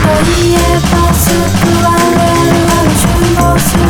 「怯えたスクワレルは注文する」